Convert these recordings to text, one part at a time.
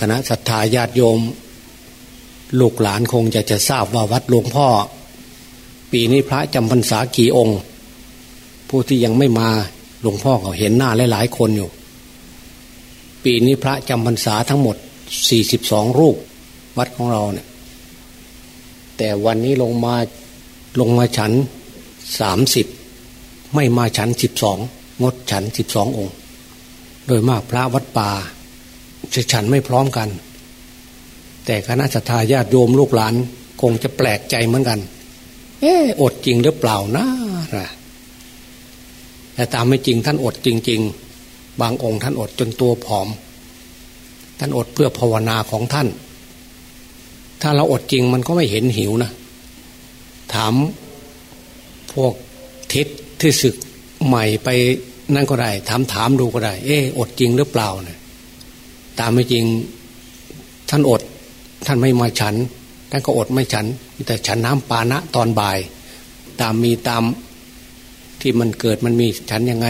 คณะศรัทธาญาติโยม ลูกหลานคงจะจะทราบว่าวัดหลวงพ่อ ปีนี้พระจำพรรษากี่องค์ ผู้ที่ยังไม่มาหลวงพ่อเขาเห็นหน้าหลายๆคนอยู่ ปีนี้พระจำพรรษาทั้งหมดสี่สิบสองรูป วัดของเราเนี่ย แต่วันนี้ลงมาลงมาฉันสามสิบไม่มาฉันสิบสองงดฉันสิบสององค์ โดยมากพระวัดป่า จะฉันไม่พร้อมกัน แต่คณะสัตยาญาติโยมลูกหลาน คงจะแปลกใจเหมือนกัน เอออดจริงหรือเปล่านะแต่ตามไม่จริงท่านอดจริง ๆ บางองค์ท่านอดจนตัวผอม ท่านอดเพื่อภาวนาของท่าน ถ้าเราอดจริงมันก็ไม่เห็นหิวนะถามพวกทิศที่ศึกใหม่ไปนั่นก็ได้ ถามถามดูก็ได้ เอออดจริงหรือเปล่าเนะี่ย ตามไม่จริงท่านอด ท่านไม่มาฉัน ท่านก็อดไม่ฉัน แต่ฉันน้ำปานะตอนบ่าย ตามมีตามที่มันเกิดมันมีฉันยังไง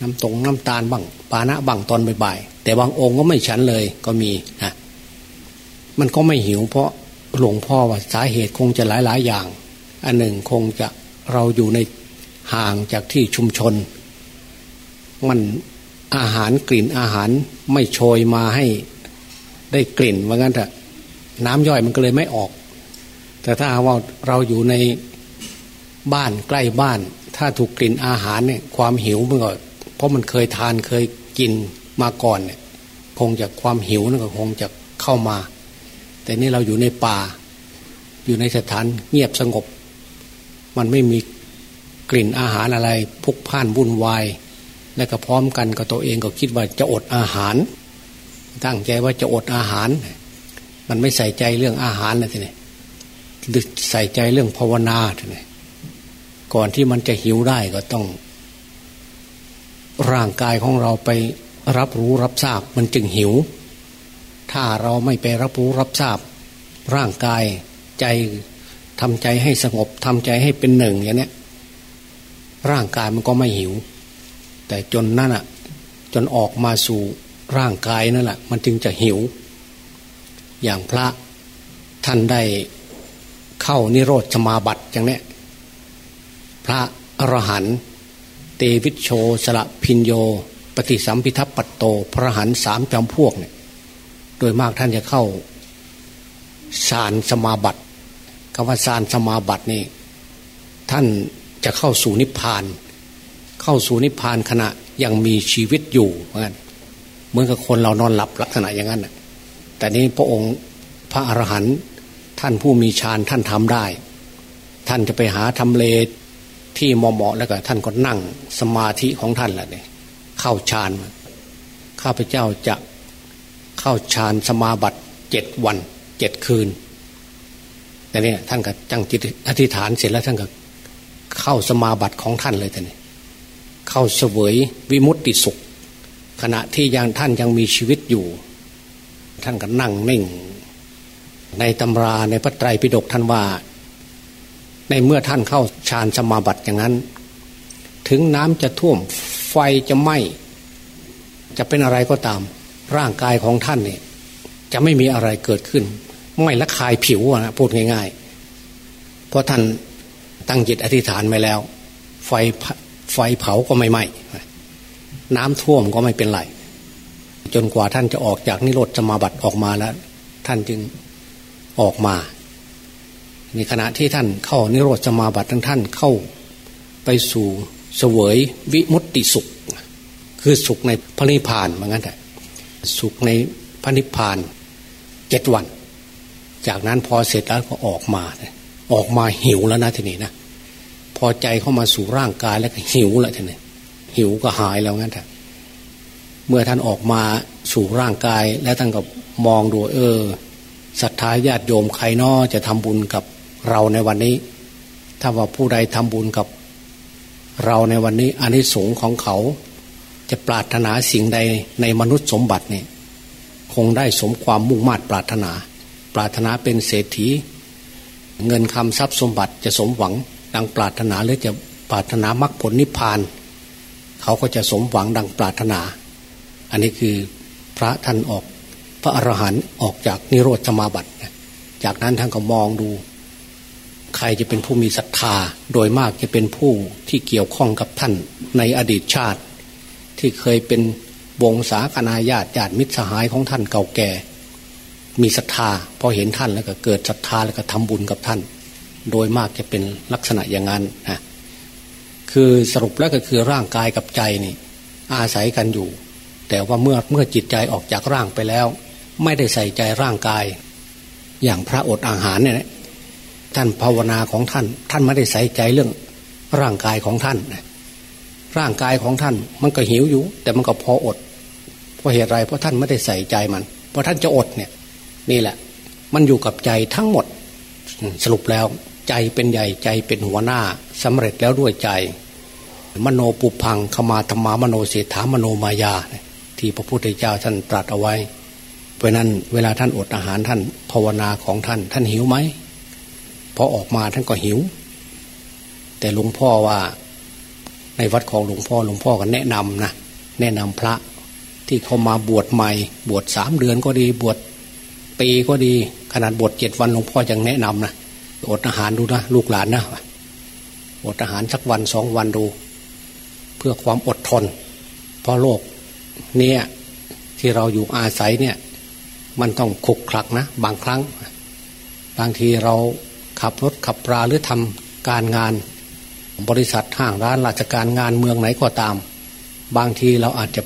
น้ำตรงน้ำตาลบ้างปานะบ้างตอนบ่ายแต่บางองค์ก็ไม่ฉันเลยก็มีนะมันก็ไม่หิว เพราะหลวงพ่อว่าสาเหตุคงจะหลายหลายอย่าง อันหนึ่งคงจะเราอยู่ในห่างจากที่ชุมชน มัน อาหารกลิ่นอาหารไม่โชยมาให้ได้กลิ่นว่างั้นเถอะน้ำย่อยมันก็เลยไม่ออก แต่ถ้าว่าเราอยู่ในบ้านใกล้บ้าน ถ้าถูกกลิ่นอาหารเนี่ยความหิวมันก็เพราะมันเคยทานเคยกินมาก่อนเนี่ยคงจะความหิวนั่นก็คงจะเข้ามา แต่นี่เราอยู่ในป่า อยู่ในสถานเงียบสงบ มันไม่มีกลิ่นอาหารอะไรพุกพ่านวุ่นวาย และก็พร้อมกันกับตัวเองก็คิดว่าจะอดอาหาร ตั้งใจว่าจะอดอาหาร มันไม่ใส่ใจเรื่องอาหารนะทีนี้ใส่ใจเรื่องภาวนาทีนี้ก่อนที่มันจะหิวได้ก็ต้อง ร่างกายของเราไปรับรู้รับทราบมันจึงหิว ถ้าเราไม่ไปรับรู้รับทราบ ร่างกายใจทำใจให้สงบทำใจให้เป็นหนึ่งอย่างนี้ร่างกายมันก็ไม่หิว แต่จนนั่นอะจนออกมาสู่ร่างกายนั่นแหละมันจึงจะหิว อย่างพระท่านได้เข้านิโรธสมาบัติอย่างเนี้ยพระอรหันต์เตวิชโชสละพินโย ปฏิสัมพิทัปปัตโต พระหันสามจำพวกเนี่ยโดยมากท่านจะเข้าฌานสมาบัติคำว่าฌานสมาบัตินี่ท่านจะเข้าสู่นิพพาน เข้าสู่นิพพานขณะยังมีชีวิตอยู่เหมือนเหมือนกับคนเรานอนหลับลักษณะอย่างนั้นแต่นี้พระองค์พระอรหันต์ท่านผู้มีฌานท่านทำได้ ท่านจะไปหาทำเลที่เหมาะๆแล้วก็ท่านก็นั่งสมาธิของท่านแหละเนี่ยเข้าฌานข้าพเจ้าจะเข้าฌานสมาบัติเจ็ดวันเจ็ดคืนแต่เนี่ยท่านก็จังจิตอธิษฐานเสร็จแล้วท่านก็เข้าสมาบัติของท่านเลยแต่เนี่ย เข้าเสวยวิมุตติสุข ขณะที่ยังท่านยังมีชีวิตอยู่ ท่านก็นั่งนิ่ง ในตำราในพระไตรปิฎกท่านว่า ในเมื่อท่านเข้าฌานสมาบัติอย่างนั้น ถึงน้ำจะท่วมไฟจะไหม้จะเป็นอะไรก็ตาม ร่างกายของท่านเนี่ยจะไม่มีอะไรเกิดขึ้น ไม่ละคายผิวนะพูดง่าย ๆ เพราะท่านตั้งจิตอธิษฐานไว้แล้ว ไฟ ไฟเผาก็ไม่ไหม้น้ำท่วมก็ไม่เป็นไร จนกว่าท่านจะออกจากนิโรธสมาบัติออกมาแล้ว ท่านจึงออกมา ในขณะที่ท่านเข้านิโรธสมาบัติทั้งท่านเข้าไปสู่เสวยวิมุตติสุข คือสุขในพระนิพพานเหมือนกันแต่สุขในพระนิพพานเจ็ดวัน จากนั้นพอเสร็จแล้วก็ออกมา ออกมาหิวแล้วนะทีนี้นะ อใจเข้ามาสู่ร่างกายแล้วก็หิวแหละท่านเนี่ยหิวก็หายแล้วงั้นแหละเมื่อท่านออกมาสู่ร่างกาย แล้วท่านก็มองดูเออศรัทธาญาติโยมใครนอจะทำบุญกับเราในวันนี้ ถ้าว่าผู้ใดทำบุญกับเราในวันนี้อานิสงส์ของเขา จะปรารถนาสิ่งใดในมนุษย์สมบัติเนี่ยคงได้สมความมุ่งมา่ปรารถนา ปรารถนาเป็นเศรษฐี เงินคำทรัพย์สมบัติจะสมหวัง ดังปรารถนาหรือจะปรารถนามรรคผลนิพพาน เขาก็จะสมหวังดังปรารถนา อันนี้คือพระท่านออกพระอรหันต์ออกจากนิโรธสมาบัติจากนั้นท่านก็มองดู ใครจะเป็นผู้มีศรัทธาโดยมากจะเป็นผู้ที่เกี่ยวข้องกับท่านในอดีตชาติ ที่เคยเป็นวงศาคณาญาติญาติมิตรสหายของท่านเก่าแก่ มีศรัทธาพอเห็นท่านแล้วก็เกิดศรัทธาแล้วก็ทำบุญกับท่าน โดยมากจะเป็นลักษณะอย่างนั้นนะคือสรุปแล้วก็คือร่างกายกับใจนี่อาศัยกันอยู่ แต่ว่าเมื่อเมื่อจิตใจออกจากร่างไปแล้ว ไม่ได้ใส่ใจร่างกาย อย่างพระอดอาหารเนี่ยท่านภาวนาของท่าน ท่านไม่ได้ใส่ใจเรื่องร่างกายของท่าน ร่างกายของท่านมันก็หิวอยู่ แต่มันก็พออด เพราะเหตุไรเพราะท่านไม่ได้ใส่ใจมัน เพราะท่านจะอดเนี่ย นี่แหละ มันอยู่กับใจทั้งหมดสรุปแล้ว ใจเป็นใหญ่ใจเป็นหัวหน้าสำเร็จแล้วด้วยใจ มโนปุพังขมาธรรมามโนเสถามโนมายา ที่พระพุทธเจ้าท่านตรัสเอาไว้ เพราะนั้นเวลาท่านอดอาหารท่านภาวนาของท่าน ท่านหิวไหมพอออกมาท่านก็หิว แต่หลวงพ่อว่าในวัดของหลวงพ่อหลวงพ่อก็แนะนำนะแนะนำพระที่เขามาบวชใหม่ บวชสามเดือนก็ดีบวชปีก็ดี ขนาดบวชเจ็ดวันหลวงพ่อยังแนะนำนะ อดอาหารดูนะลูกหลานนะอดอาหารสักวันสองวันดู เพื่อความอดทน เพราะโลกเนี่ยที่เราอยู่อาศัยเนี่ยมันต้องขุกคลักนะบางครั้ง บางทีเราขับรถขับปลาหรือทำการงาน บริษัทห้างร้านราชการงานเมืองไหนก็ตาม บางทีเราอาจจะ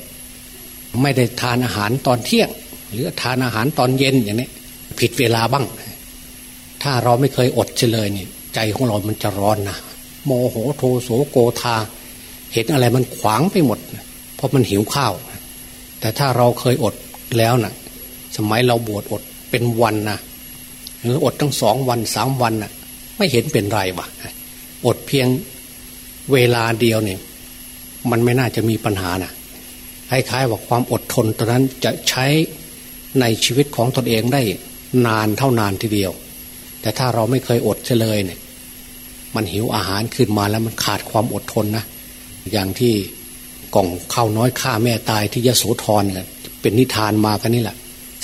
ไม่ได้ทานอาหารตอนเที่ยง หรือทานอาหารตอนเย็นอย่างนี้ผิดเวลาบ้าง ถ้าเราไม่เคยอดเลยนี่ใจของเรามันจะร้อนนะโมโหโทโสโกธา เห็นอะไรมันขวางไปหมด เพราะมันหิวข้าว แต่ถ้าเราเคยอดแล้วนะ่ะ สมัยเราบวชอดเป็นวันนะหรืออดทั้งสองวันสามวันนะ่ะ ไม่เห็นเป็นไรวะอดเพียงเวลาเดียวเนี่ยมันไม่น่าจะมีปัญหานะคล้ายๆว่าความอดทนตอนนั้นจะใช้ในชีวิตของตนเองได้นานเท่านานทีเดียว แต่ถ้าเราไม่เคยอดเลยเนี่ย มันหิวอาหารขึ้นมาแล้วมันขาดความอดทนนะอย่างที่กล่องข้าวน้อยฆ่าแม่ตายที่ยโสธรเนี่ยเป็นนิทานมากันนี่แหละ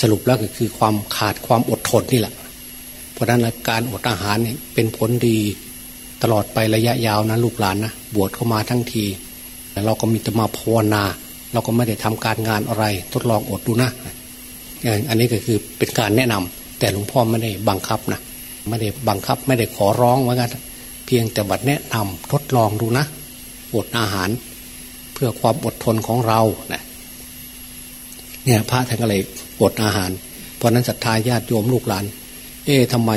สรุปแล้วก็คือความขาดความอดทนนี่แหละ เพราะนั้นการอดอาหารเนี่ยเป็นผลดีตลอดไประยะยาวนะลูกหลานนะบวชเข้ามาทั้งทีแต่เราก็มีแต่มาภาวนา เราก็ไม่ได้ทำการงานอะไร ทดลองอดดูนะอันนี้ก็คือเป็นการแนะนำแต่หลวงพ่อไม่ได้บังคับนะ ไม่ได้บังคับไม่ได้ขอร้องว่ากันเพียงแต่บัดแนะนำทดลองดูนะอดอาหาร เพื่อความอดทนของเรานะเนี่ยพระท่านก็เลยอดอาหาร เพราะนั้นศรัทธาญาติโยมลูกหลาน เอ๊ะทำไม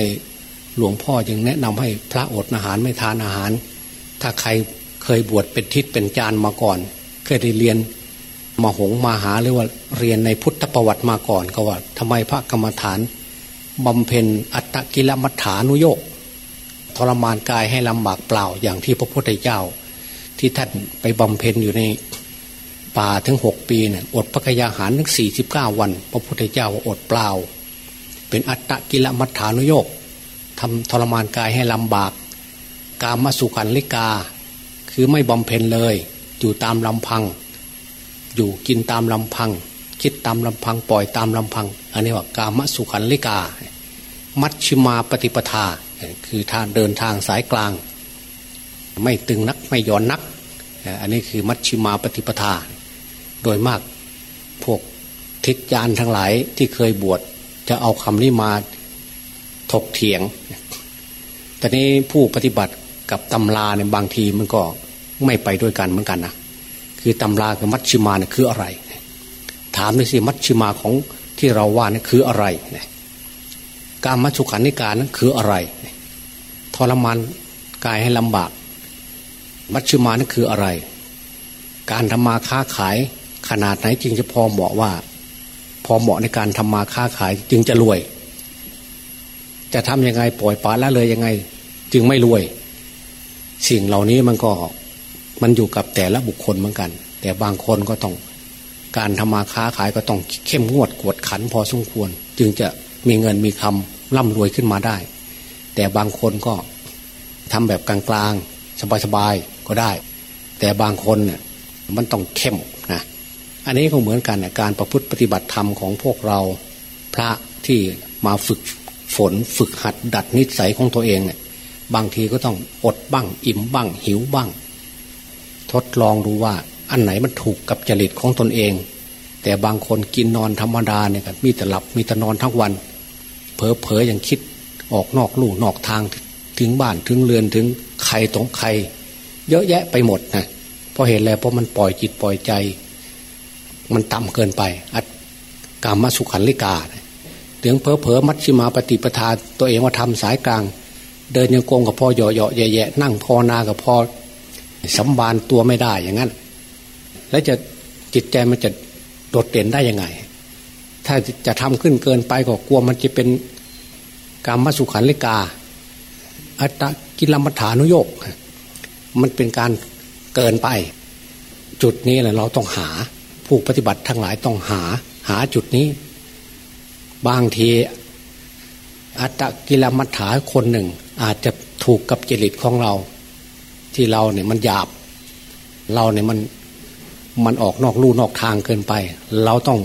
หลวงพ่อยังแนะนำให้พระอดอาหารไม่ทานอาหาร ถ้าใครเคยบวชเป็นทิศเป็นจานมาก่อน เคยได้เรียนมาหงมาหาหรือว่าเรียนในพุทธประวัติมาก่อนก็ว่าทำไมพระกรรมฐาน บำเพ็ญอัตตกิลมัฏฐานุโยกทรมานกายให้ลำบากเปล่าอย่างที่พระพุทธเจ้า ที่ท่านไปบำเพ็ญอยู่ในป่าถึงหกปีเนี่ยอดพระกยาหารถึงสี่สิบเก้าวัน พระพุทธเจ้าอดเปล่า เป็นอัตตกิลมัฏฐานุโยกทำทรมานกายให้ลำบาก กามสุขันลิกา คือไม่บำเพ็ญเลย อยู่ตามลำพัง อยู่กินตามลำพัง คิดตามลำพังปล่อยตามลำพัง อันนี้ว่ากามสุขันลิกา มัชชิมาปฏิปทา คือทางเดินทางสายกลาง ไม่ตึงนักไม่ย่อนนัก อันนี้คือมัชชิมาปฏิปทา โดยมากพวกทิศยานทั้งหลายที่เคยบวชจะเอาคำนี้มาถกเถียง แต่นี้ผู้ปฏิบัติกับตำราเนี่ยบางทีมันก็ไม่ไปด้วยกันเหมือนกันนะ คือตำรากับมัชชิมาเนี่ยคืออะไร ถามด้วยสิมัชชิมาของ ที่เราว่านี่คืออะไรการมัชุขันนิการนั้นคืออะไร ทรมานกายให้ลำบาก มัชฌิมานั่นคืออะไร การทำมาค้าขายขนาดไหนจึงจะพอเหมาะว่า พอเหมาะในการทำมาค้าขายจึงจะรวย จะทำยังไงปล่อยปละละเลยยังไง จึงไม่รวย สิ่งเหล่านี้มันก็มันอยู่กับแต่ละบุคคลเหมือนกัน แต่บางคนก็ต้อง การทำมาค้าขายก็ต้องเข้มงวดกวดขันพอสมควร จึงจะมีเงินมีคำร่ำรวยขึ้นมาได้ แต่บางคนก็ทำแบบกลางๆสบายๆก็ได้ แต่บางคนเนี่ยมันต้องเข้มนะอันนี้ก็เหมือนกันนะการประพฤติปฏิบัติธรรมของพวกเราพระที่มาฝึกฝนฝึกหัดดัดนิสัยของตัวเองเนี่ยบางทีก็ต้องอดบ้าง อิ่มบ้าง หิวบ้าง ทดลองดูว่า อันไหนมันถูกกับจริตของตนเอง แต่บางคนกินนอนธรรมดาเนี่ยมีแต่หลับมีแต่นอนทั้งวัน เผลอเผลอยังคิดออกนอกลู่นอกทางถึงบ้านถึงเรือนถึงใครตรงใคร เยอะแยะไปหมดนะเพราะเห็นแล้วเพราะมันปล่อยจิตปล่อยใจ มันต่ำเกินไป อัดกามสุขันลิกาถึงเพอเพอมัชชิมาปฏิปทาตัวเองว่าทำสายกลาง เดินยังโกงกับพ่อเหยาะเหยาะแย่ๆนั่งพอนากับพอสัมบานตัวไม่ได้อย่างนั้น แล้วจะจิตใจมันจะโดดเด่นได้ยังไง ถ้าจะทำขึ้นเกินไปก็กลัวมันจะเป็นกรรมสุขันลิกา อัตตกิลมัฐานุโยก มันเป็นการเกินไป จุดนี้แหละเราต้องหาผู้ปฏิบัติทั้งหลายต้องหาหาจุดนี้ บางที อัตตกิลมัฐาคนหนึ่ง อาจจะถูกกับจริตของเรา ที่เราเนี่ยมันหยาบ เราเนี่ยมัน มันออกนอกลู่นอกทางเกินไป เราต้อง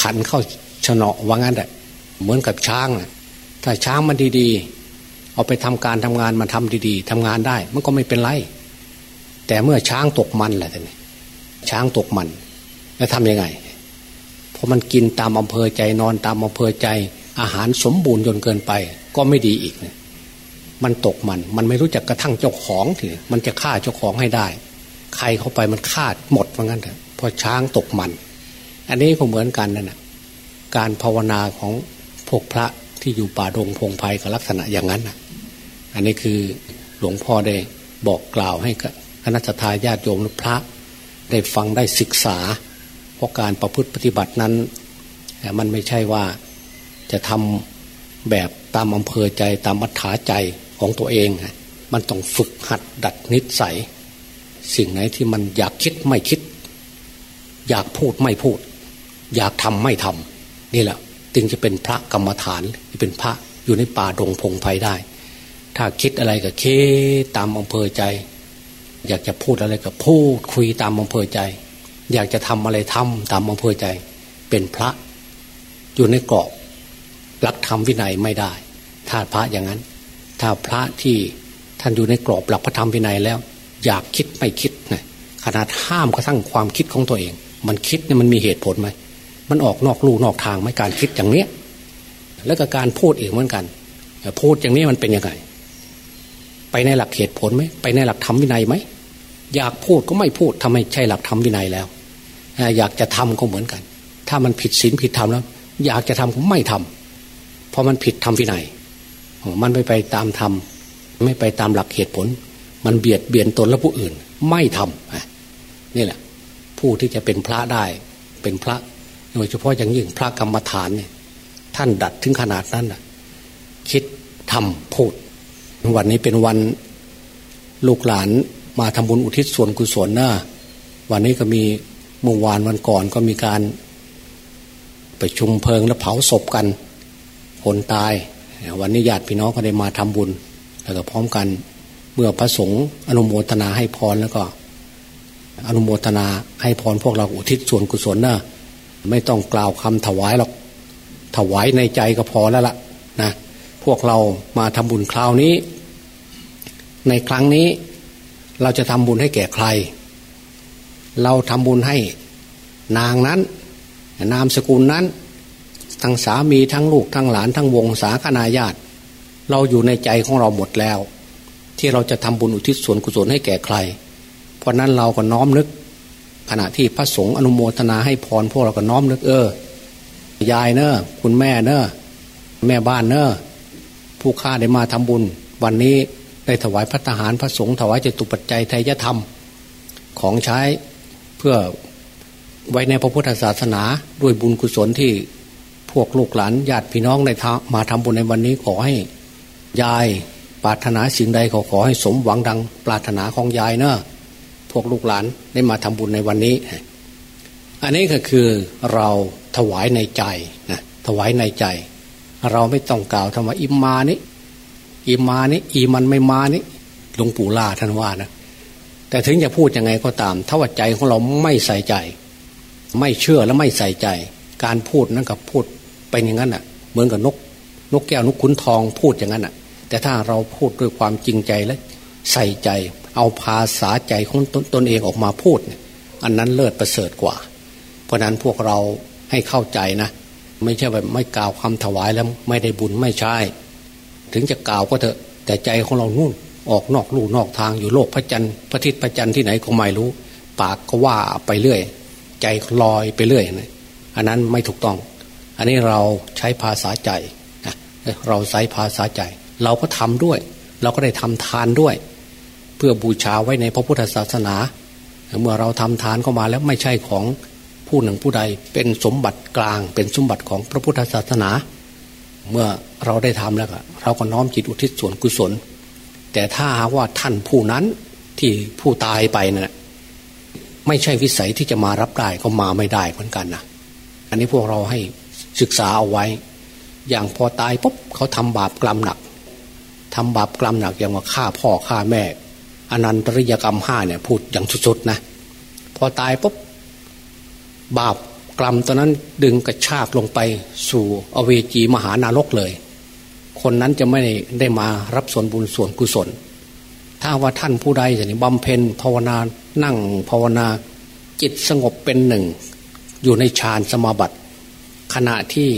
ขันเข้าชนะว่างั้นแหละเหมือนกับช้างนะถ้าช้างมันดีๆ เอาไปทำการทำงานมาทำดีๆทำงานได้ มันก็ไม่เป็นไร แต่เมื่อช้างตกมันแหละท่านช้างตกมันแล้วทำยังไงเพอมันกินตามอำเภอใจนอนตามอำเภอใจ อาหารสมบูรณ์จนเกินไป ก็ไม่ดีอีกเนี่ยมันตกมัน มันไม่รู้จักกระทั่งเจ้าของทีมันจะฆ่าเจ้าของให้ได้ ใครเข้าไปมันฆ่าหมด ว่างั้นเถอะพอช้างตกมัน อันนี้ก็เหมือนกันนั่นแหะการภาวนาของพวกพระที่อยู่ป่าดงพงไพ่กับลักษณะอย่างนั้นนะอันนี้คือหลวงพ่อได้บอกกล่าวให้คณะทาญาติโยมพระ ได้ฟังได้ศึกษา เพราะการประพฤติปฏิบัตินั้น มันไม่ใช่ว่าจะทำแบบตามอำเภอใจตามมัธยาใจของตัวเอง มันต้องฝึกหัดดัดนิสัย สิ่งไหนที่มันอยากคิดไม่คิด อยากพูดไม่พูด อยากทำไม่ทำนี่แหละจึงจะเป็นพระกรรมฐานเป็นพระอยู่ในป่าดงพงไพได้ ถ้าคิดอะไรก็เคตามอำเภอใจ อยากจะพูดอะไรก็พูดคุยตามอำเภอใจ อยากจะทำอะไรทำตามอำเภอใจ เป็นพระอยู่ในกรอบรักธรรมวินัยไม่ได้ถ้าพระอย่างนั้น ถ้าพระที่ท่านอยู่ในกรอบหลักพระธรรมวินัยแล้ว อยากคิดไม่คิดนะขนาดห้ามกระทั่งความคิดของตัวเอง มันคิดเนี่ยมันมีเหตุผลไหมมันออกนอกลู่นอกทางไหมการคิดอย่างเนี้ยแล้วก็การพูดอีกเหมือนกันพูดอย่างนี้มันเป็นยังไง ไปในหลักเหตุผลไหมไปในหลักธรรมวินัยไหมอยากพูดก็ไม่พูดทำไมใช่หลักธรรมวินัยแล้วอยากจะทำก็เหมือนกัน ถ้ามันผิดศีลผิดธรรมแล้ว อยากจะทำก็ไม่ทำเพราะมันผิดธรรมวินัยมันไม่ไปตามธรรมไม่ไปตามหลักเหตุผล มันเบียดเบียนตนและผู้อื่น ไม่ทำนี่แหละ ผู้ที่จะเป็นพระได้ เป็นพระ โดยเฉพาะอย่างยิ่งพระกรรมฐานเนี่ย ท่านดัดถึงขนาดนั้นนะคิดทำพูด วันนี้เป็นวันลูกหลานมาทำบุญอุทิศส่วนกุศลนะวันนี้ก็มีเมื่อวานวันก่อนก็มีการไปชุมเพลิงและเผาศพกัน คนตาย วันนี้ญาติพี่น้องก็ได้มาทำบุญ แล้วก็พร้อมกันเมื่อพระสงฆ์อนุโมทนาให้พรแล้วก็ อนุโมทนาให้พรพวกเราอุทิศส่วนกุศลนะไม่ต้องกล่าวคำถวายหรอกถวายในใจก็พอแล้วละ่ะนะ พวกเรามาทำบุญคราวนี้ ในครั้งนี้ เราจะทำบุญให้แก่ใคร เราทำบุญให้นางนั้น นามสกุลนั้น ทั้งสามีทั้งลูกทั้งหลานทั้งวงศาคณาญาติ เราอยู่ในใจของเราหมดแล้ว ที่เราจะทำบุญอุทิศส่วนกุศลให้แก่ใคร เพราะนั้นเราก็น้อมนึก ขณะที่พระสงฆ์อนุโมทนาให้พรพวกเราก็น้อมนึกเออยายเนอะคุณแม่เนอะแม่บ้านเนอะผู้ข้าได้มาทำบุญ วันนี้ได้ถวายพระทหารพระสงฆ์ถวายจตุปัจจัยไทยธรรม ของใช้เพื่อไว้ในพระพุทธศาสนาด้วยบุญกุศลที่พวกลูกหลานญาติพี่น้องได้มาทำบุญในวันนี้ขอให้ยายปรารถนาสิ่งใดขอขอให้สมหวังดัง ปรารถนาของยายเนอะ พวกลูกหลานได้มาทำบุญในวันนี้ อันนี้ก็คือเราถวายในใจนะถวายในใจ เราไม่ต้องกล่าวธรรมะอิมานี้อิมานี้อีมันไม่มานี้หลวงปู่ล่าท่านว่านะแต่ถึงจะพูดยังไงก็ตาม ถ้าว่าใจของเราไม่ใส่ใจ ไม่เชื่อและไม่ใส่ใจ การพูดนั้นกับพูดเป็นอย่างนั้นอะ เหมือนกับนก นกแก้วนกขุนทองพูดอย่างนั้นอะ แต่ถ้าเราพูดด้วยความจริงใจและใส่ใจ เอาภาษาใจของตตนเองออกมาพูด อันนั้นเลิศประเสริฐกว่า เพราะนั้นพวกเราให้เข้าใจนะ ไม่ใช่แบบไม่กล่าวคำถวายแล้วไม่ได้บุญไม่ใช่ ถึงจะกล่าวก็เถอะ แต่ใจของเรานู่นออกนอกลู่นอกทางอยู่โลกพระจันทร์พระทิศพระจันทร์ที่ไหนก็ไม่รู้ ปากก็ว่าไปเรื่อย ใจลอยไปเรื่อยนะอันนั้นไม่ถูกต้อง อันนี้เราใช้ภาษาใจเราใช้ภาษาใจ เราก็ทำด้วย เราก็ได้ทำทานด้วย เพื่อบูชาไว้ในพระพุทธศาสนา เมื่อเราทำทานเข้ามาแล้วไม่ใช่ของผู้หนึ่งผู้ใดเป็นสมบัติกลาง เป็นสมบัติของพระพุทธศาสนา เมื่อเราได้ทำแล้วเราก็น้อมจิตอุทิศส่วนกุศล แต่ถ้าหากว่าท่านผู้นั้นที่ผู้ตายไปนะ่ะไม่ใช่วิสัยที่จะมารับได้ก็มาไม่ได้เหมือนกันนะอันนี้พวกเราให้ศึกษาเอาไว้ อย่างพอตายปุ๊บเขาทำบาปกรรมหนักทำบาปกรรมหนักอย่างว่าฆ่าพ่อฆ่าแม่ อนันตริยกรรมห้าเนี่ยพูดอย่างสุดๆนะพอตายปุ๊บบาปกรรมตอนนั้นดึงกระชากลงไปสู่อเวจีมหานรกเลย คนนั้นจะไม่ได้มารับส่วนบุญส่วนกุศล ถ้าว่าท่านผู้ใดอย่างนี้บำเพ็ญภาวนานั่งภาวนาจิตสงบเป็นหนึ่ง อยู่ในฌานสมาบัติ ขณะที่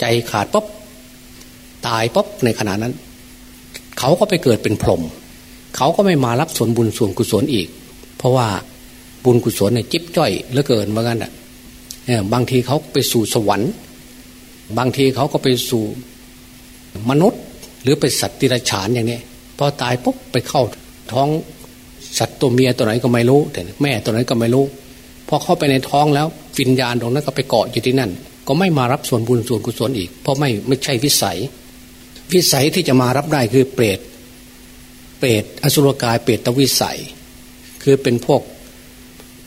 ใจขาดปุ๊บตายปุ๊บในขณะนั้น เขาก็ไปเกิดเป็นพรหม เขาก็ไม่มารับส่วนบุญส่วนกุศลอีก เพราะว่าบุญกุศลเนี่ยจิ๊บจ้อยเหลือเกินเหมือนกันอะบางทีเขาไปสู่สวรรค์ บางทีเขาก็ไปสู่มนุษย์ หรือไปสัตว์ติรฉานอย่างนี้พอตายปุ๊บไปเข้าท้องสัตว์ตัวเมียตัวไหนก็ไม่รู้แต่แม่ตัวไหนก็ไม่รู้พอเข้าไปในท้องแล้ววิญญาณตรงนั้นก็ไปเกาะอยู่ที่นั่น ก็ไม่มารับส่วนบุญส่วนกุศลอีก เพราะไม่ไม่ใช่วิสัย วิสัยที่จะมารับได้คือเปรต รตอสุรกายเปรตตวิสัย คือเป็นพวก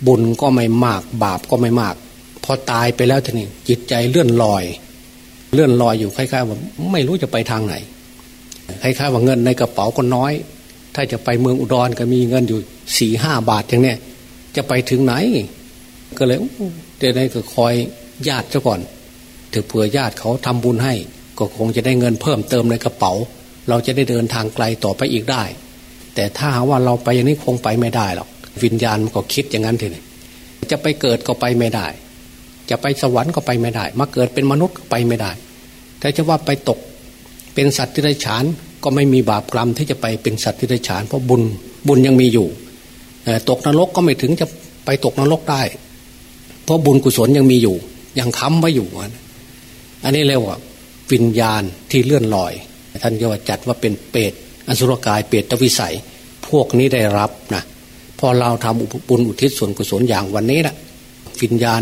บุญก็ไม่มากบาปก็ไม่มาก พอตายไปแล้วทีนี้จิตใจเลื่อนลอย เลื่อนลอยอยู่คล้ายๆว่าไม่รู้จะไปทางไหนคล้ายๆว่าเงินในกระเป๋าก็น้อย ถ้าจะไปเมืองอุดรก็มีเงินอยู่สี่ห้าบาทอย่างเนี้ยจะไปถึงไหน ก็เลยเดี๋ยวนี้ก็คอยญาติซะก่อนถือเผื่อญาติเขาทำบุญให้ ก็คงจะได้เงินเพิ่มเติมในกระเป๋า เราจะได้เดินทางไกลต่อไปอีกได้ แต่ถ้าหาว่าเราไปอย่างนี้คงไปไม่ได้หรอกวิญญาณมันก็คิดอย่างนั้นทีนี้จะไปเกิดก็ไปไม่ได้ จะไปสวรรค์ก็ไปไม่ได้ มาเกิดเป็นมนุษย์ก็ไปไม่ได้ ถ้าจะว่าไปตกเป็นสัตว์ที่ไร้ฉานก็ไม่มีบาปกรรมที่จะไปเป็นสัตว์ที่ไร้ฉานเพราะบุญบุญยังมีอยู่ตกนรกก็ไม่ถึงจะไปตกนรกได้ เพราะบุญกุศลยังมีอยู่ ยังค้ำไว้อยู่อันนี้เรียกว่าวิญญาณที่เลื่อนลอย ท่านก็ว่าจัดว่าเป็นเปรต อสุรกายเปรตวิสัย พวกนี้ได้รับนะพอเราทำบุญอุทิศส่วนกุศลอย่างวันนี้นะวิญญาณ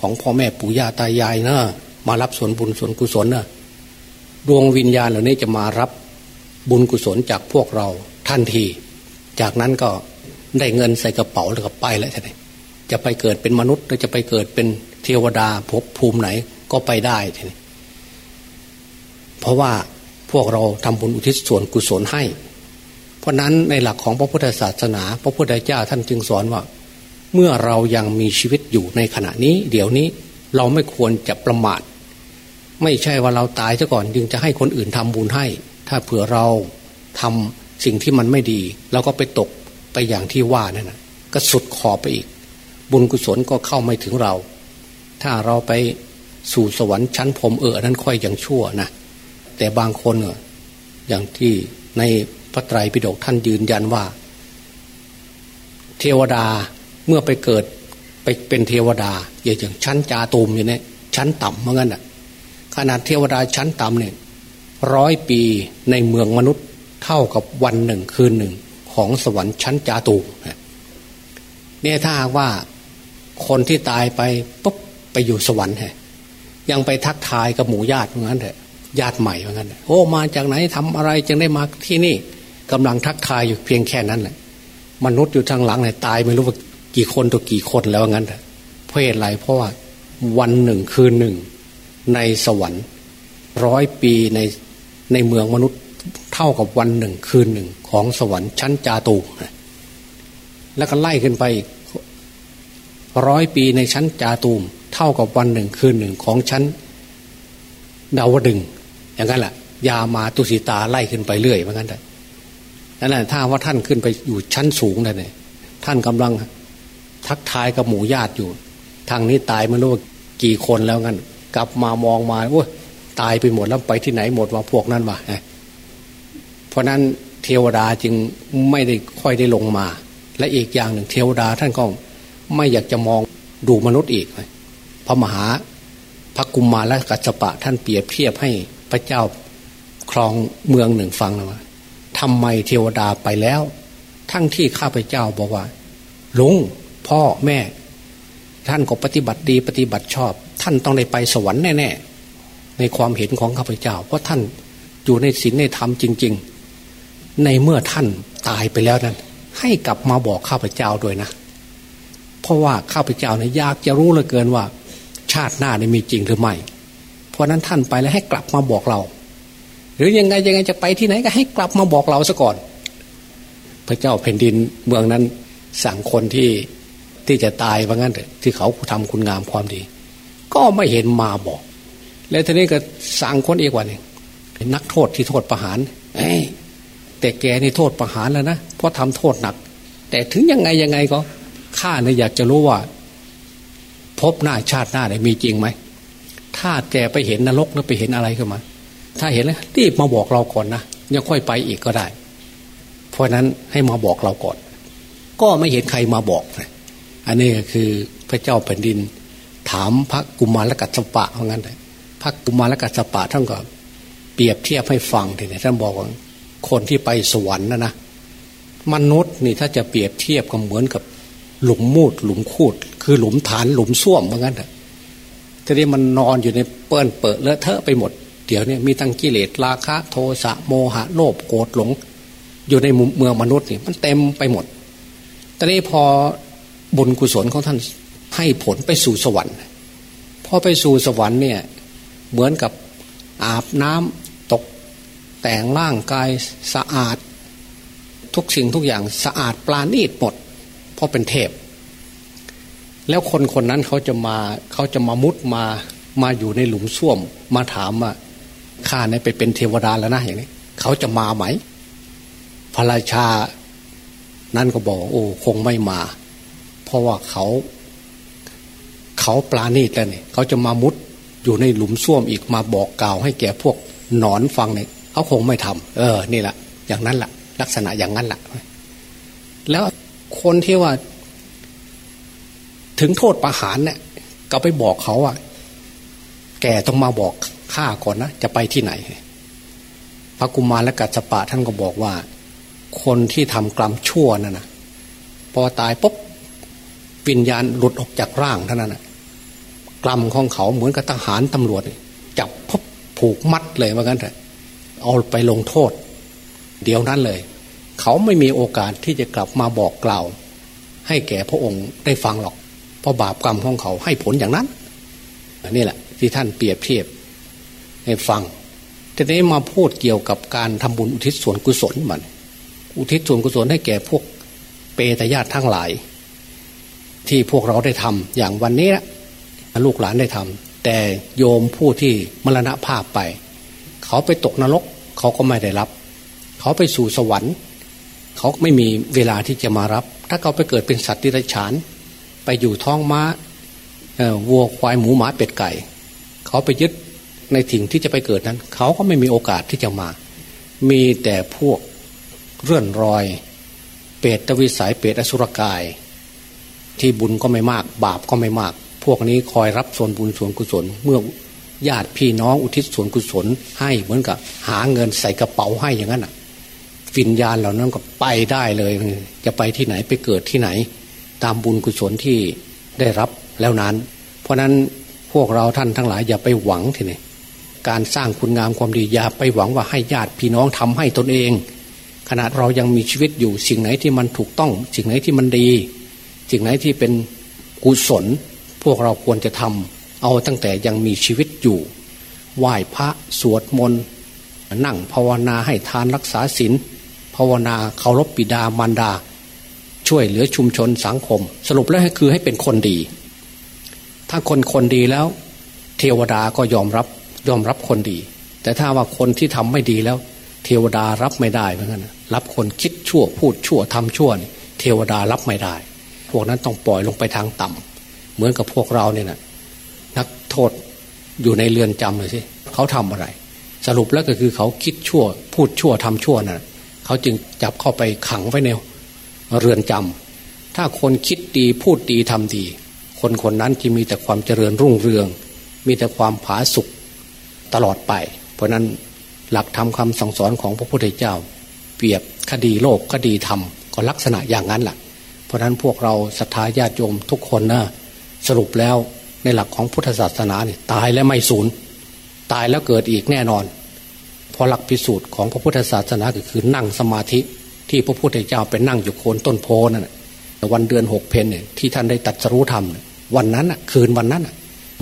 ของพ่อแม่ปู่ย่าตายายนะมารับส่วนบุญส่วนกุศลนะดวงวิญญาณเหล่านี้จะมารับบุญกุศลจากพวกเราทันที จากนั้นก็ได้เงินใส่กระเป๋าแล้วก็ไปแล้วท่านจะไปเกิดเป็นมนุษย์หรือจะไปเกิดเป็นเทวดาภพภูมิไหนก็ไปได้ท่านเพราะว่า พวกเราทำบุญอุทิศส่วนกุศลให้ เพราะนั้นในหลักของพระพุทธศาสนา พระพุทธเจ้าท่านจึงสอนว่า เมื่อเรายังมีชีวิตอยู่ในขณะนี้ เดี๋ยวนี้เราไม่ควรจะประมาท ไม่ใช่ว่าเราตายซะก่อนจึงจะให้คนอื่นทำบุญให้ ถ้าเผื่อเราทำสิ่งที่มันไม่ดีเราก็ไปตกไปอย่างที่ว่านั่นนะก็สุดขอบไปอีก บุญกุศลก็เข้าไม่ถึงเรา ถ้าเราไปสู่สวรรค์ชั้นพรมเออนั้นค่อยอย่างชั่วนะ แต่บางคนเอออย่างที่ในพระไตรปิฎกท่านยืนยันว่า เทวดาเมื่อไปเกิดไปเป็นเทวดาอย่างชั้นจาตุมอย่างนี้ชั้นต่ำเหมือนกันอะขนาดเทวดาชั้นต่ำเนี่ยร้อยปีในเมืองมนุษย์เท่ากับวันหนึ่งคืนหนึ่งของสวรรค์ชั้นจาตุมเนี่ยถ้าว่าคนที่ตายไปปุ๊บไปอยู่สวรรค์ฮะยังไปทักทายกับหมู่ญาติเหมือนกันเถอะ ญาติใหม่เหมือนกันโอ้มาจากไหนทำอะไรจึงได้มาที่นี่กำลังทักทายอยู่เพียงแค่นั้นแหละมนุษย์อยู่ทางหลังเนี่ยตายไม่รู้ว่ากี่คนตัวกี่คนแล้วงั้นเพราะเหตุไรเพราะว่าวันหนึ่งคืนหนึ่ง ในสวรรค์ร้อยปีในในเมืองมนุษย์เท่ากับวันหนึ่งคืนหนึ่งของสวรรค์ชั้นจาตูแล้วก็ไล่ขึ้นไปร้อยปีในชั้นจาตูม เท่ากับวันหนึ่งคืนหนึ่งของชั้นดาวดึง อย่างนั้นแหละยามาตุสิตาไล่ขึ้นไปเรื่อยเหมือนกันแต่นั่นแหละถ้าว่าท่านขึ้นไปอยู่ชั้นสูงเลยเนี่ยท่านกำลังทักทายกับหมู่ญาติอยู่ ทางนี้ตายไม่รู้กี่คนแล้วงั้น กลับมามองมาโอ้ตายไปหมดแล้วไปที่ไหนหมดว่าพวกนั้นมาเพราะนั้นเทวดาจึงไม่ได้ค่อยได้ลงมา และอีกอย่างหนึ่งเทวดาท่านก็ไม่อยากจะมองดูมนุษย์อีก พระมหาพระกุมมารและกัจจปะท่านเปรียบเทียบให้ พระเจ้าครองเมืองหนึ่งฟังนะว่าทำไมเทวดาไปแล้ว ทั้งที่ข้าพเจ้าบอกว่าลุงพ่อแม่ ท่านก็ปฏิบัติดีปฏิบัติชอบ ท่านต้องได้ไปสวรรค์แน่ๆในความเห็นของข้าพเจ้า เพราะท่านอยู่ในศีลในธรรมจริง ๆ ในเมื่อท่านตายไปแล้วนั้น ให้กลับมาบอกข้าพเจ้าด้วยนะ เพราะว่าข้าพเจ้าเนี่ยยากจะรู้เหลือเกินว่า ชาติหน้าเนี่ยมีจริงหรือไม่ เพราะนั้นท่านไปแล้วให้กลับมาบอกเรา หรือยังไงยังไงจะไปที่ไหนก็ให้กลับมาบอกเราซะก่อน พระเจ้าแผ่นดินเมืองนั้นสั่งคนที่ที่จะตายว่างั้นที่เขาทำคุณงามความดี ก็ไม่เห็นมาบอก แล้วทีนี้ก็สั่งคนอีกว่านี่นักโทษที่โทษประหารแต่แกนี่โทษประหารแล้วนะเพราะทำโทษหนัก แต่ถึงยังไงยังไงก็ข้าเนี่ยอยากจะรู้ว่า พบหน้าชาติหน้าเนี่ยมีจริงไหม ถ้าแกไปเห็นนรกแล้วไปเห็นอะไรขึ้นมา ถ้าเห็นแล้วรีบมาบอกเราก่อนนะยังค่อยไปอีกก็ได้ เพราะนั้นให้มาบอกเราก่อน ก็ไม่เห็นใครมาบอกนะอันนี้คือพระเจ้าแผ่นดิน ถามพระกุมารกัสปะเพราะงั้นเลยพระกุมารกัสปะท่านก็เปรียบเทียบให้ฟังทีนี้ท่านบอกว่าคนที่ไปสวรรค์นะนะมนุษย์นี่ถ้าจะเปรียบเทียบก็เหมือนกับหลุมมูดหลุมคูด คือหลุมฐานหลุมส้วมเหมือนกันแต่ ทีนี้มันนอนอยู่ในเปื้อนเปิดเลอะเทอะไปหมด เดี๋ยวนี้มีทั้งกิเลสราคะโทสะโมหะโลภโกรธหลง อยู่ในเมืองมนุษย์นี่มันเต็มไปหมดตอนนี้พอบุญกุศลของท่านให้ผลไปสู่สวรรค์พอไปสู่สวรรค์เนี่ยเหมือนกับอาบน้ำตกแต่งร่างกายสะอาด ทุกสิ่งทุกอย่างสะอาดปลาณีตหมดเพราะเป็นเทพ แล้วคนคนนั้นเขาจะมาเขาจะมามุดมามาอยู่ในหลุมส้วม มาถามว่าข้าเนี่ยไปเป็นเทวดาแล้วนะอย่างนี้เขาจะมาไหม พระราชา นั่นก็บอก โอ้คงไม่มา เพราะว่าเขา เขาปลาณีตแล้วเนี่ยเขาจะมามุดอยู่ในหลุมส้วมอีกมาบอกกล่าวให้แก่พวกหนอนฟังเนี่ยเขาคงไม่ทำเออ นี่แหละอย่างนั้นแหละลักษณะอย่างนั้นแหละแล้วคนที่ว่า ถึงโทษประหารเนี่ยก็ไปบอกเขาอะ แกต้องมาบอกข้าก่อนนะจะไปที่ไหน พระกุมารและกัจจปะท่านก็บอกว่า คนที่ทำกรรมชั่วนั่นนะพอตายปุ๊บวิญญาณหลุดออกจากร่างเท่านั้นนะกรรมของเขาเหมือนกับทหารตำรวจ จับพบผูกมัดเลยว่างั้นเถอะเอาไปลงโทษ เดี๋ยวนั้นเลย เขาไม่มีโอกาสที่จะกลับมาบอกกล่าว ให้แก่พระองค์ได้ฟังหรอก ราะบาปกรรมของเขาให้ผลอย่างนั้นนี่แหละ ที่ท่านเปรียบเทียบให้ฟังทีนี้มาพูดเกี่ยวกับการทำบุญอุทิศส่วนกุศลมันอุทิศส่วนกุศลให้แก่พวกเปตญาติทั้งหลาย ที่พวกเราได้ทำอย่างวันนี้นะลูกหลานได้ทำแต่โยมผู้ที่มรณภาพไป เขาไปตกนรกเขาก็ไม่ได้รับ เขาไปสู่สวรรค์ เขาไม่มีเวลาที่จะมารับ ถ้าเขาไปเกิดเป็นสัตว์ที่ไรฉาน ไปอยู่ท้องม้าวัวควายหมูหมาเป็ดไก่ เขาไปยึดในถิ่งที่จะไปเกิดนั้น เขาก็ไม่มีโอกาสที่จะมา มีแต่พวกเรื่อนรอย เปรตวิสัยเปรตอสุรกาย ที่บุญก็ไม่มาก บาปก็ไม่มาก พวกนี้คอยรับส่วนบุญส่วนกุศล เมื่อญาติพี่น้องอุทิศส่วนกุศล ให้เหมือนกับ หาเงินใส่กระเป๋าให้อย่างนั้นอะวิญญาณเหล่านั้นก็ไปได้เลย จะไปที่ไหนไปเกิดที่ไหน ตามบุญกุศลที่ได้รับแล้วนั้น เพราะนั้นพวกเราท่านทั้งหลายอย่าไปหวังทีนี้การสร้างคุณงามความดีอย่าไปหวังว่าให้ญาติพี่น้องทำให้ตนเอง ขณะเรายังมีชีวิตอยู่สิ่งไหนที่มันถูกต้อง สิ่งไหนที่มันดีสิ่งไหนที่เป็นกุศล พวกเราควรจะทำเอาตั้งแต่ยังมีชีวิตอยู่ ไหว้พระสวดมนต์นั่งภาวนาให้ทานรักษาศีลภาวนาเคารพปิดามารดา ช่วยเหลือชุมชนสังคม สรุปแล้วคือให้เป็นคนดี ถ้าคนคนดีแล้ว เทวดาก็ยอมรับยอมรับคนดี แต่ถ้าว่าคนที่ทำไม่ดีแล้ว เทวดารับไม่ได้เหมือนกันรับคนคิดชั่วพูดชั่วทำชั่วเทวดารับไม่ได้ พวกนั้นต้องปล่อยลงไปทางต่ำเหมือนกับพวกเราเนี่ยนะนักโทษอยู่ในเรือนจำเลยสิเขาทำอะไร สรุปแล้วก็คือเขาคิดชั่ว พูดชั่วทำชั่วนะ่ะเขาจึงจับเข้าไปขังไว้ใน เรือนจำถ้าคนคิดดีพูดดีทำดี คนคนนั้นจะมีแต่ความเจริญรุ่งเรือง มีแต่ความผาสุกตลอดไป เพราะนั้นหลักธรรมคาสั่งสอนของพระพุทธเจ้า เปรียบคดีโลกคดีธรรมก็ลักษณะอย่างนั้นแหละเพราะนั้นพวกเราศรัทธาญาติโยมทุกคนนะสรุปแล้วในหลักของพุทธศาสนาเนี่ยตายแล้วไม่สูญตายแล้วเกิดอีกแน่นอน เพราะหลักพิสูจน์ของพระพุทธศาสนาก็คือนั่งสมาธิ ที่พระพุทธเจ้าไปนั่งอยู่โคนต้นโพนั่นวันเดือนหกเพนเนี่ยที่ท่านได้ตัดสรู้ธรรมวันนั้นคืนวันนั้น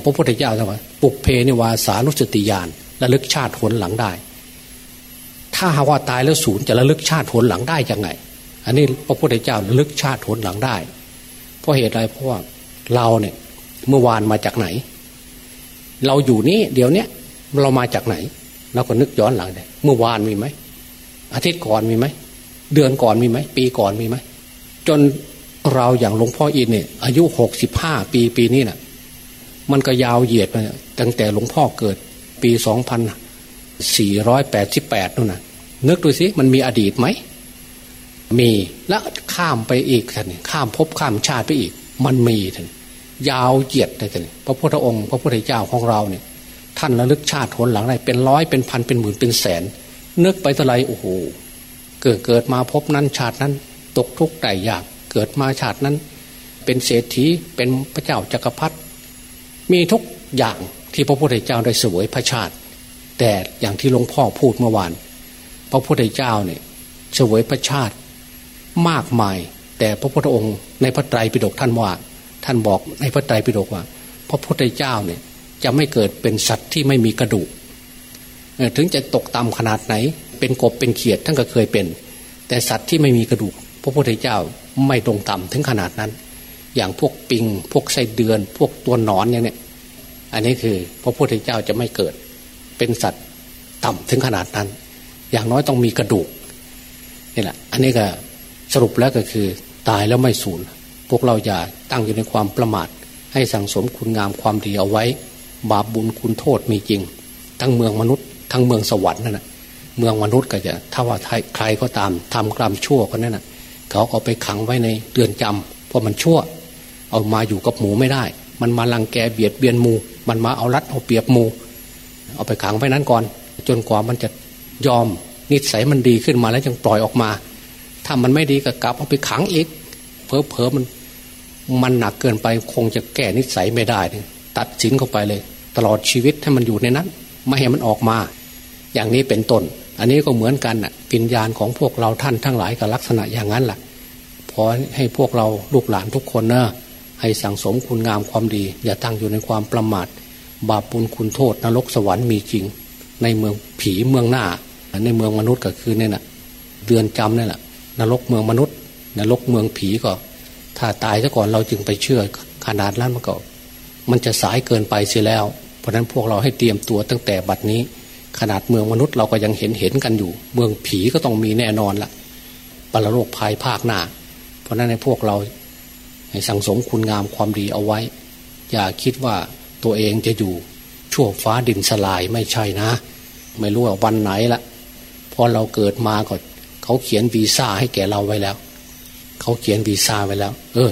พระพุทธเจ้าจะว่าปุกเพนิวาสานุสติญาณระลึกชาติผลหลังได้ ถ้าหาว่าตายแล้วศูนย์จะระลึกชาติผลหลังได้ยังไง อันนี้พระพุทธเจ้าระลึกชาติผลหลังได้ เพราะเหตุใดเพราะว่าเราเนี่ยเมื่อวานมาจากไหน เราอยู่นี่เดี๋ยวนี้เรามาจากไหนเราก็นึกย้อนหลังได้เมื่อวานมีไหมอาทิตย์ก่อนมีไหม เดือนก่อนมีไหมปีก่อนมีไหมจนเราอย่างหลวงพ่ออินเนี่ยอายุหกสิบห้าปีปีนี้นะ่ะ มันก็ยาวเหยียดมาตั้งแต่หลวงพ่อเกิดปีสองพันสี่ร้อยแปดสิบแปดนู่นนะนึกดูสิมันมีอดีตไหมมีแล้วข้ามไปอีกท่านข้ามภพข้ามชาติไปอีก มันมีท่านยาวเหยียดเลยท่านพระพุทธองค์ พระพุทธเจ้าของเราเนี่ย ท่านระลึกชาติทนหลังได้เป็นร้อยเป็นพันเป็นหมื่นเป็นแสน นึกไปเท่าไรโอ้โห เกิดเกิดมาพบนั้นชาตินั้น ตกทุกข์ใดยากเกิดมาชาตินั้น เป็นเศรษฐีเป็นพระเจ้าจักรพรรดิมีทุกอย่างที่พระพุทธเจ้าได้เสวยพระชาติ แต่อย่างที่หลวงพ่อพูดเมื่อวาน พระพุทธเจ้าเนี่ยเสวยพระชาติมากมาย แต่พระพุทธองค์ในพระไตรปิฎกท่านว่า ท่านบอกในพระไตรปิฎกว่า พระพุทธเจ้าเนี่ยจะไม่เกิดเป็นสัตว์ที่ไม่มีกระดูกถึงจะตกต่ำขนาดไหนเป็นกบเป็นเขียดท่านก็เคยเป็น แต่สัตว์ที่ไม่มีกระดูก พระพุทธเจ้าไม่ตรงต่ำถึงขนาดนั้น อย่างพวกปิง พวกไส้เดือน พวกตัวหนอนอย่างเนี้ยอันนี้คือพระพุทธเจ้าจะไม่เกิด เป็นสัตว์ต่ำถึงขนาดนั้น อย่างน้อยต้องมีกระดูกนี่แหละอันนี้ก็สรุปแล้วก็คือตายแล้วไม่สูญพวกเราอย่าตั้งอยู่ในความประมาท ให้สั่งสมคุณงามความดีเอาไว้ บาปบุญคุณโทษมีจริง ทั้งเมืองมนุษย์ ทั้งเมืองสวรรค์นั่นแหะ เมืองมนุษย์ก็จะถ้าว่าใครก็ตามทำกรรมชั่วคนนั้นนะเขาเอาไปขังไว้ในเรือนจำเพราะมันชั่ว เอามาอยู่กับหมูไม่ได้ มันมาลังแกเบียดเบียนหมู มันมาเอารัดเอาเปรียบหมู เอาไปขังไว้นั้นก่อน จนกว่ามันจะยอมนิสัยมันดีขึ้นมาแล้วจึงปล่อยออกมา ถ้ามันไม่ดีก็กลับเอาไปขังอีกเพอเพอมันมันหนักเกินไปคงจะแก้นิสัยไม่ได้ ตัดสินเข้าไปเลย ตลอดชีวิตให้มันอยู่ในนั้น ไม่ให้มันออกมา อย่างนี้เป็นต้น อันนี้ก็เหมือนกันอะวิญญาณของพวกเราท่านทั้งหลายกับลักษณะอย่างนั้นแหละพอให้พวกเราลูกหลานทุกคนเนะให้สั่งสมคุณงามความดี อย่าตั้งอยู่ในความประมาท บาปปุลคุณโทษนรกสวรรค์มีจริง ในเมืองผีเมืองหน้า ในเมืองมนุษย์ก็คือเนี่ยนะเดือนจำนี่แหละนรกเมืองมนุษย์ นรกเมืองผีก็ ถ้าตายซะก่อนเราจึงไปเชื่อขนาดนั้นมันก็มันจะสายเกินไปเสียแล้ว เพราะนั้นพวกเราให้เตรียมตัวตั้งแต่บัดนี้ ขนาดเมืองมนุษย์เราก็ยังเห็นเห็นกันอยู่ เมืองผีก็ต้องมีแน่นอนละปรโลกภายภาคหน้า เพราะนั้นในพวกเราให้สั่งสมคุณงามความดีเอาไว้ อย่าคิดว่าตัวเองจะอยู่ชั่วฟ้าดินสลายไม่ใช่นะ ไม่รู้ว่าวันไหนละพอเราเกิดมาก็เขาเขียนวีซ่าให้แก่เราไว้แล้ว เขาเขียนวีซ่าไว้แล้ว เออ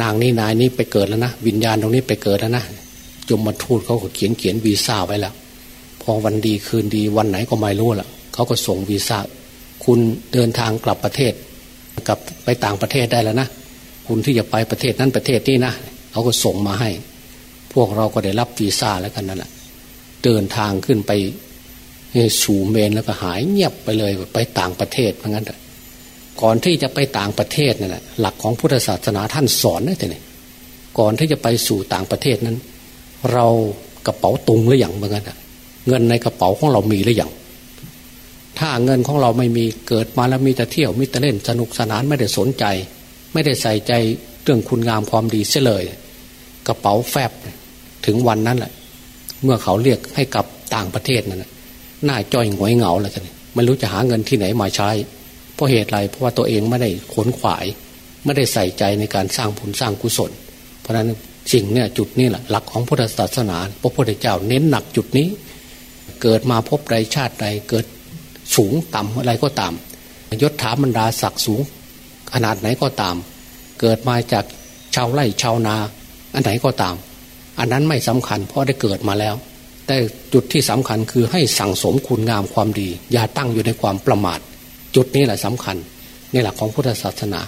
นางนี่นายนี่ไปเกิดแล้วนะวิญญาณตรงนี้ไปเกิดแล้วนะจมมาทูตเขาก็เขียนเขียนวีซ่าไว้แล้ว พอวันดีคืนดีวันไหนก็ไม่รู้ละเขาก็ส่งวีซ่าคุณเดินทางกลับประเทศกลับไปต่างประเทศได้แล้วนะคุณที่จะไปประเทศนั้นประเทศนี้นะเขาก็ส่งมาให้ พวกเราก็ได้รับวีซ่าแล้วกันนั่นแหละเดินทางขึ้นไปสู่เมนแล้วก็หายเงียบไปเลยไปต่างประเทศเพราะงั้นก่อนที่จะไปต่างประเทศนั่นแหละหลักของพุทธศาสนาท่านสอนนะแต่เนี่ก่อนที่จะไปสู่ต่างประเทศนั้น เรากระเป๋าตุงหรืออยังเหมือนกัน เงินในกระเป๋าของเรามีหรือยังถ้าเงินของเราไม่มีเกิดมาแล้วมีแต่เที่ยวมีแต่เล่นสนุกสนานไม่ได้สนใจ ไม่ได้ใส่ใจเรื่องคุณงามความดีเสียเลย กระเป๋าแฟบถึงวันนั้นแหละ เมื่อเขาเรียกให้กลับต่างประเทศนั่นหน้าจ้อยหงอยเหงาแล้วกันไม่รู้จะหาเงินที่ไหนมาใช้ เพราะเหตุไรเพราะว่าตัวเองไม่ได้ขนขวาย ไม่ได้ใส่ใจในการสร้างผลสร้างกุศล เพราะฉะนั้นสิ่งเนี่ยจุดนี้แหละหลักของพุทธศาสนา พระพุทธเจ้าเน้นหนักจุดนี้ เกิดมาพบใดชาติใดเกิดสูงต่ำอะไรก็ตามยศถาบรรดาศักดิ์สูง ขนาดไหนก็ตาม เกิดมาจากชาวไร่ชาวนา อันไหนก็ตาม อันนั้นไม่สำคัญเพราะได้เกิดมาแล้ว แต่จุดที่สำคัญคือให้สั่งสมคุณงามความดี อย่าตั้งอยู่ในความประมาท จุดนี้แหละสำคัญในหลักของพุทธศาสนา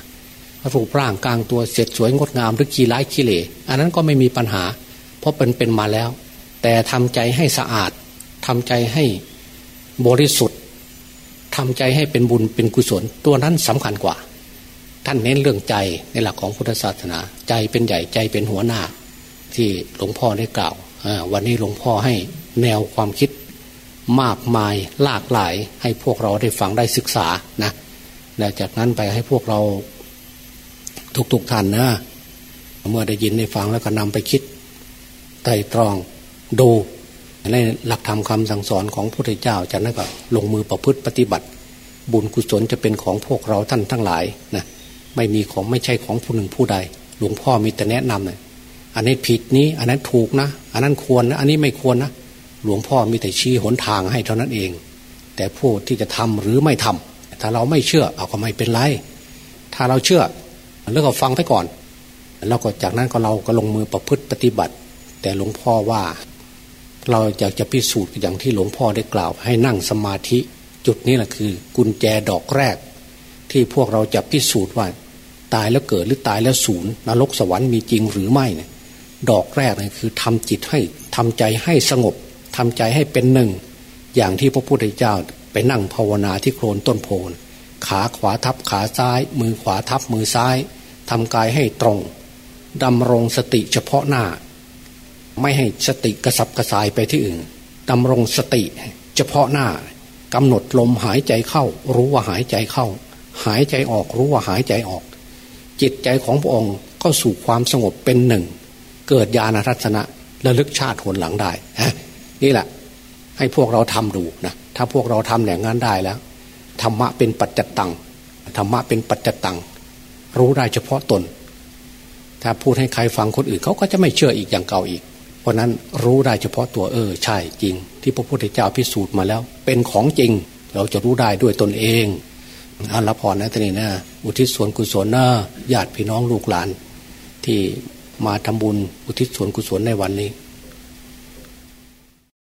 รูปร่างกลางตัวเสร็จสวยงดงามหรือขี้ร้ายขี้เหร่อันนั้นก็ไม่มีปัญหา เพราะเป็นเป็นมาแล้ว แต่ทำใจให้สะอาด ทำใจให้บริสุทธิ์ทำใจให้เป็นบุญเป็นกุศล ตัวนั้นสำคัญกว่า ท่านเน้นเรื่องใจในหลักของพุทธศาสนา ใจเป็นใหญ่ใจเป็นหัวหน้า ที่หลวงพ่อได้กล่าววันนี้หลวงพ่อให้แนวความคิดมากมายหลากหลายให้พวกเราได้ฟังได้ศึกษานะแล้วจากนั้นไปให้พวกเราทุกๆท่านนะเมื่อได้ยินได้ฟังแล้วก็นำไปคิดไตรตรองดู ในหลักธรรมคาสั่งสอนของพระพุทธเจ้าจากนั้นก็ลงมือประพฤติปฏิบัติ บุญกุศลจะเป็นของพวกเราท่านทั้งหลายนะไม่มีของไม่ใช่ของผู้หนึ่งผู้ใด หลวงพ่อมีแต่แนะนำเลยอันนี้ผิดนี้อันนั้นถูกนะ อันนั้นควรนะอันนี้ไม่ควรนะหลวงพ่อมีแต่ชี้หนทางให้เท่านั้นเอง แต่ผู้ที่จะทำหรือไม่ทำถ้าเราไม่เชื่อเอาก็ไม่เป็นไร ถ้าเราเชื่อแล้วก็ฟังไปก่อน แล้วก็จากนั้นก็เราก็ลงมือประพฤติปฏิบัติ แต่หลวงพ่อว่า เราอยากจะพิสูจน์อย่างที่หลวงพ่อได้กล่าว ให้นั่งสมาธิ จุดนี้แหละคือ กุญแจดอกแรก ที่พวกเราจะพิสูจน์ว่า ตายแล้วเกิดหรือตายแล้วสูญนรกสวรรค์มีจริงหรือไม่เนี่ยดอกแรกเลยคือทำจิตให้ทำใจให้สงบทำใจให้เป็นหนึ่ง อย่างที่พระพุทธเจ้าไปนั่งภาวนาที่โคลนต้นโพนขาขวาทับขาซ้าย มือขวาทับมือซ้ายทำกายให้ตรงดำรงสติเฉพาะหน้า ไม่ให้สติกระสับกระสายไปที่อื่นดำรงสติ เฉพาะหน้ากำหนดลมหายใจเข้า รู้ว่าหายใจเข้า หายใจออกรู้ว่าหายใจออก จิตใจของพระองค์ก็สู่ความสงบเป็นหนึ่ง เกิดญาณรัตนะระลึกชาติหนหลังได้นี่แหละ ให้พวกเราทำดูนะถ้าพวกเราทำอย่างนั้นได้แล้วธรรมะเป็นปัจจตังธรรมะเป็นปัจจตัง รู้ได้เฉพาะตน ถ้าพูดให้ใครฟังคนอื่นเขาก็จะไม่เชื่ออีกอย่างเก่าอีก ราะนั้นรู้ได้เฉพาะตัวเออ ใช่จริง ที่พระพุทธเจ้าพิสูจน์มาแล้ว เป็นของจริง เราจะรู้ได้ด้วยตนเองอันละพรนะท่านนี่นะอุทิศส่วนกุศลนะญาติพี่น้องลูกหลาน ที่มาทำบุญอุทิศส่วนกุศลในวันนี้